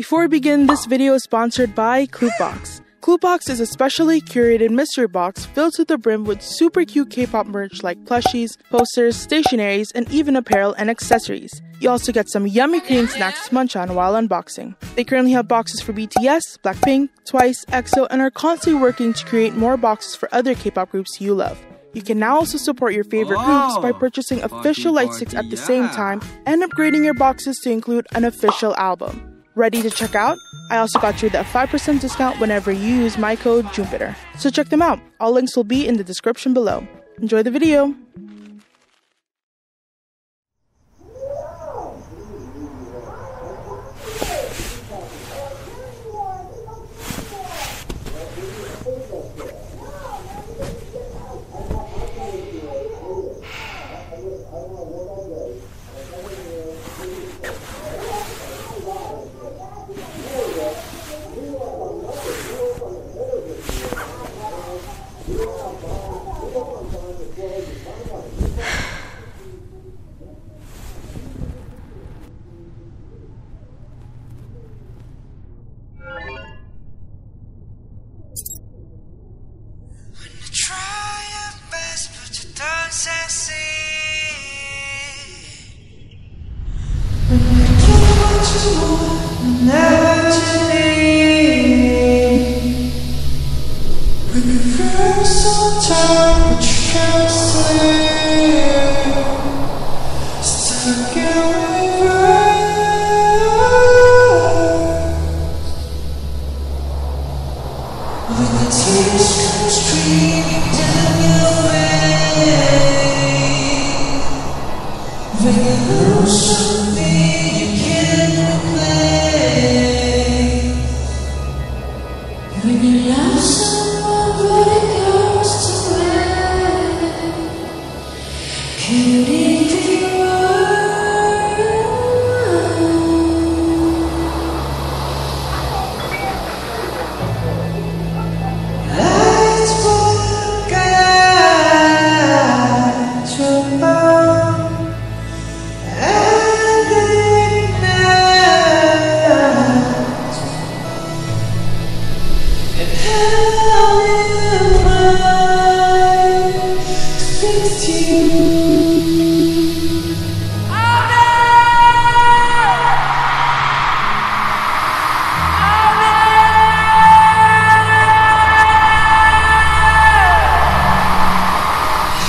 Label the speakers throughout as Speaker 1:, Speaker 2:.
Speaker 1: Before we begin, this video is sponsored by Cluebox. Cluebox is a specially curated mystery box filled to the brim with super cute K-pop merch like plushies, posters, stationaries, and even apparel and accessories. You also get some yummy Korean snacks to munch on while unboxing. They currently have boxes for BTS, Blackpink, Twice, EXO, and are constantly working to create more boxes for other K-pop groups you love. You can now also support your favorite groups by purchasing official light sticks at the same time and upgrading your boxes to include an official album. Ready to check out? I also got you that 5% discount whenever you use my code Jupiter. So check them out. All links will be in the description below. Enjoy the video.
Speaker 2: Vem nos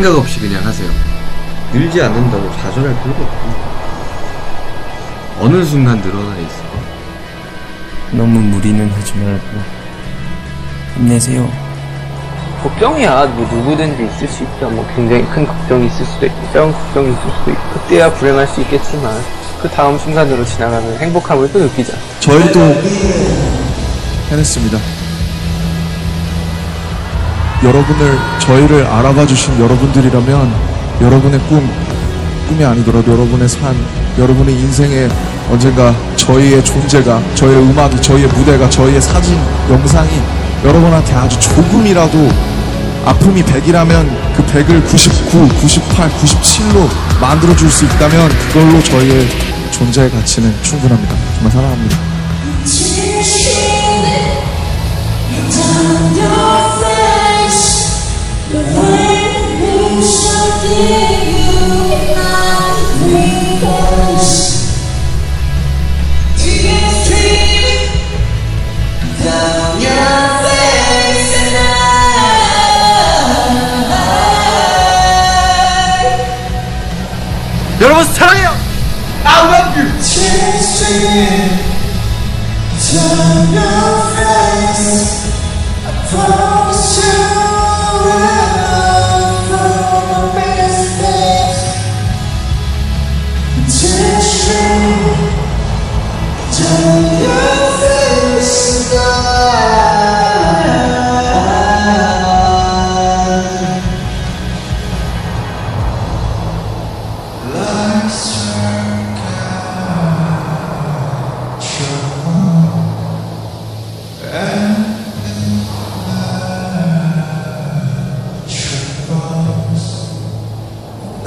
Speaker 2: 생각 없이 그냥 하세요. 늘지 않는다고 좌절할 필요가 없고 어느 순간 늘어나 있어.
Speaker 3: 너무 무리는 하지 말고 힘내세요.
Speaker 4: 걱정이야 뭐 누구든지 있을 수 있죠 뭐 굉장히 큰 걱정이 있을 수도 있고 작은 걱정이 있을 수도 있고 그때야 불행할 수 있겠지만 그 다음 순간으로 지나가면 행복함을 또 느끼자
Speaker 5: 저희도 해냈습니다. 여러분을 저희를 알아봐 주신 여러분들이라면 여러분의 꿈 꿈이 아니더라도 여러분의 삶 여러분의 인생에 언젠가 저희의 존재가 저희의 음악이 저희의 무대가 저희의 사진 영상이 여러분한테 아주 조금이라도 아픔이 100이라면 그 100을 99, 98, 97로 만들어줄 수 있다면 그걸로 저희의 존재의 가치는 충분합니다. 정말 사랑합니다.
Speaker 2: give you my freedom.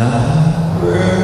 Speaker 5: Thy